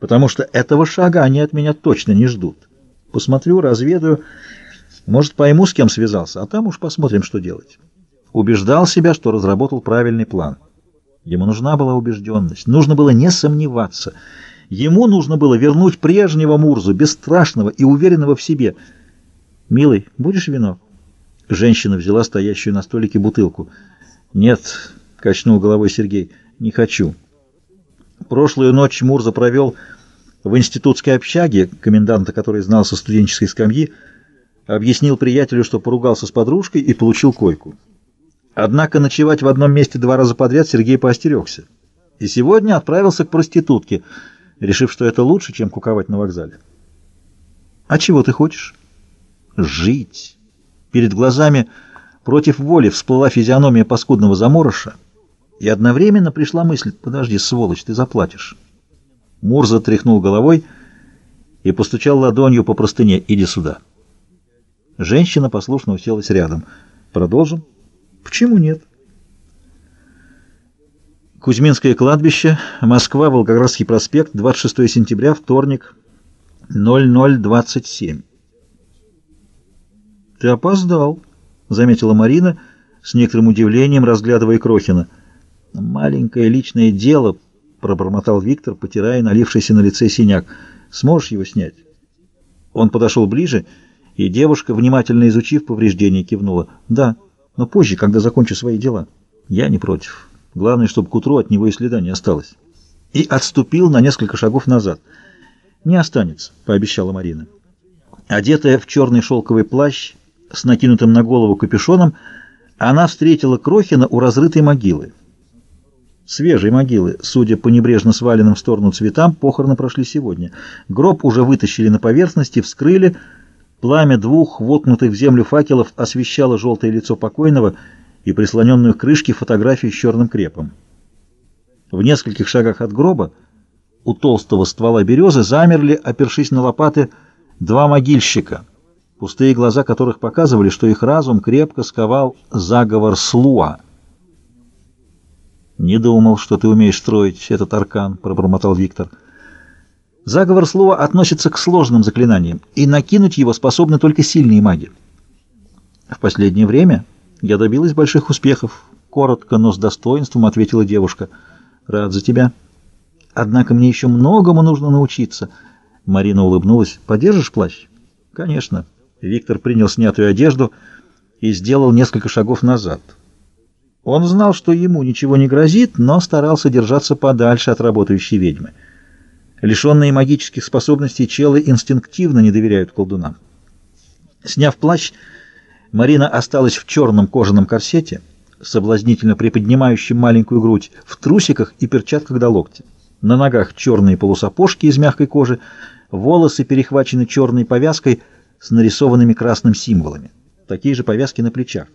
потому что этого шага они от меня точно не ждут. Посмотрю, разведаю, может, пойму, с кем связался, а там уж посмотрим, что делать. Убеждал себя, что разработал правильный план. Ему нужна была убежденность, нужно было не сомневаться. Ему нужно было вернуть прежнего Мурзу, бесстрашного и уверенного в себе. «Милый, будешь вино?» Женщина взяла стоящую на столике бутылку. «Нет», — качнул головой Сергей, — «не хочу». Прошлую ночь Мурза провел в институтской общаге, коменданта, который знал со студенческой скамьи, объяснил приятелю, что поругался с подружкой и получил койку. Однако ночевать в одном месте два раза подряд Сергей поостерегся. И сегодня отправился к проститутке, решив, что это лучше, чем куковать на вокзале. «А чего ты хочешь?» «Жить». Перед глазами против воли всплыла физиономия паскудного заморыша, и одновременно пришла мысль, подожди, сволочь, ты заплатишь. Мурза тряхнул головой и постучал ладонью по простыне, иди сюда. Женщина послушно уселась рядом. Продолжим? Почему нет? Кузьминское кладбище, Москва, Волгоградский проспект, 26 сентября, вторник, 0027. «Ты опоздал», — заметила Марина, с некоторым удивлением разглядывая Крохина. «Маленькое личное дело», — пробормотал Виктор, потирая налившийся на лице синяк. «Сможешь его снять?» Он подошел ближе, и девушка, внимательно изучив повреждения, кивнула. «Да, но позже, когда закончу свои дела. Я не против. Главное, чтобы к утру от него и следа не осталось». И отступил на несколько шагов назад. «Не останется», — пообещала Марина. Одетая в черный шелковый плащ с накинутым на голову капюшоном, она встретила Крохина у разрытой могилы. Свежей могилы, судя по небрежно сваленным в сторону цветам, похороны прошли сегодня. Гроб уже вытащили на поверхности, вскрыли. Пламя двух воткнутых в землю факелов освещало желтое лицо покойного и прислоненную к крышке фотографию с черным крепом. В нескольких шагах от гроба у толстого ствола березы замерли, опершись на лопаты, два могильщика, пустые глаза которых показывали, что их разум крепко сковал заговор Слуа — «Не думал, что ты умеешь строить этот аркан», — пробормотал Виктор. «Заговор слова относится к сложным заклинаниям, и накинуть его способны только сильные маги. В последнее время я добилась больших успехов», — коротко, но с достоинством ответила девушка. «Рад за тебя. Однако мне еще многому нужно научиться». Марина улыбнулась. «Подержишь плащ?» «Конечно». Виктор принял снятую одежду и сделал несколько шагов назад. Он знал, что ему ничего не грозит, но старался держаться подальше от работающей ведьмы. Лишенные магических способностей челы инстинктивно не доверяют колдунам. Сняв плащ, Марина осталась в черном кожаном корсете, соблазнительно приподнимающем маленькую грудь, в трусиках и перчатках до локтя. На ногах черные полусапожки из мягкой кожи, волосы перехвачены черной повязкой с нарисованными красным символами. Такие же повязки на плечах.